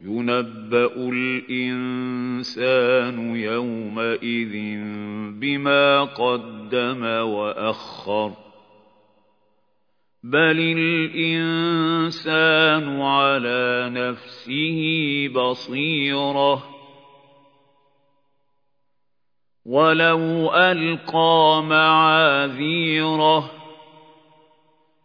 ينبأ الإنسان يومئذ بما قدم وأخر بل الإنسان على نفسه بصيرة ولو ألقى معاذيره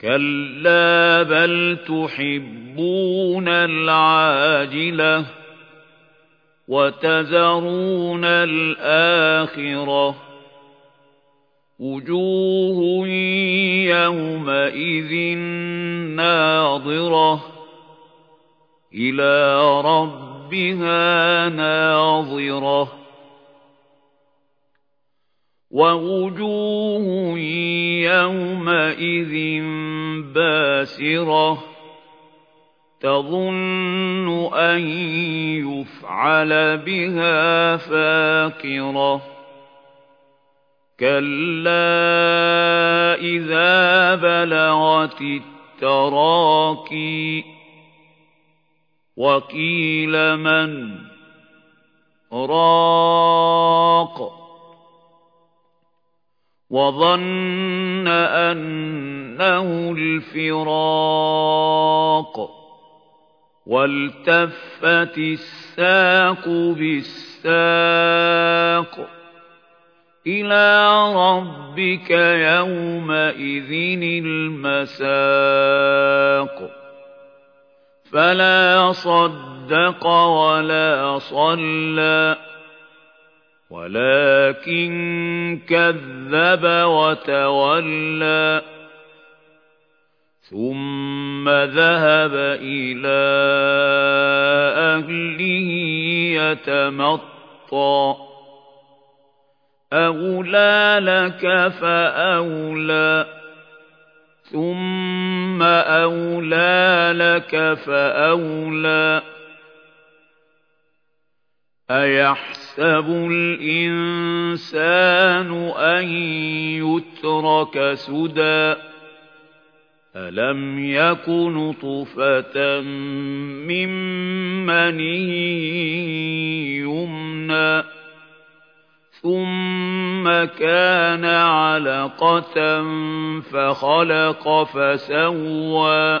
كلا بل تحبون العاجلة وتذرون الآخرة وجوه يومئذ ناظرة إلى ربها ناظرة ووجوه يومئذ باسرة تظن أن يفعل بها فاقرة كلا إذا بلغت التراكي وقيل من راق وظن أنه الفراق والتفت الساق بالساق إلى ربك يومئذ المساق فلا صدق ولا صلى ولكن كذب وتولى ثم ذهب إلى أهله يتمطى. أولى لك فأولى ثم أولى لك فأولى. أيحسب الإنسان أن يترك سدى ألم يكن طفة من مني يمنى ثم كان علقة فخلق فسوى